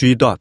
G dot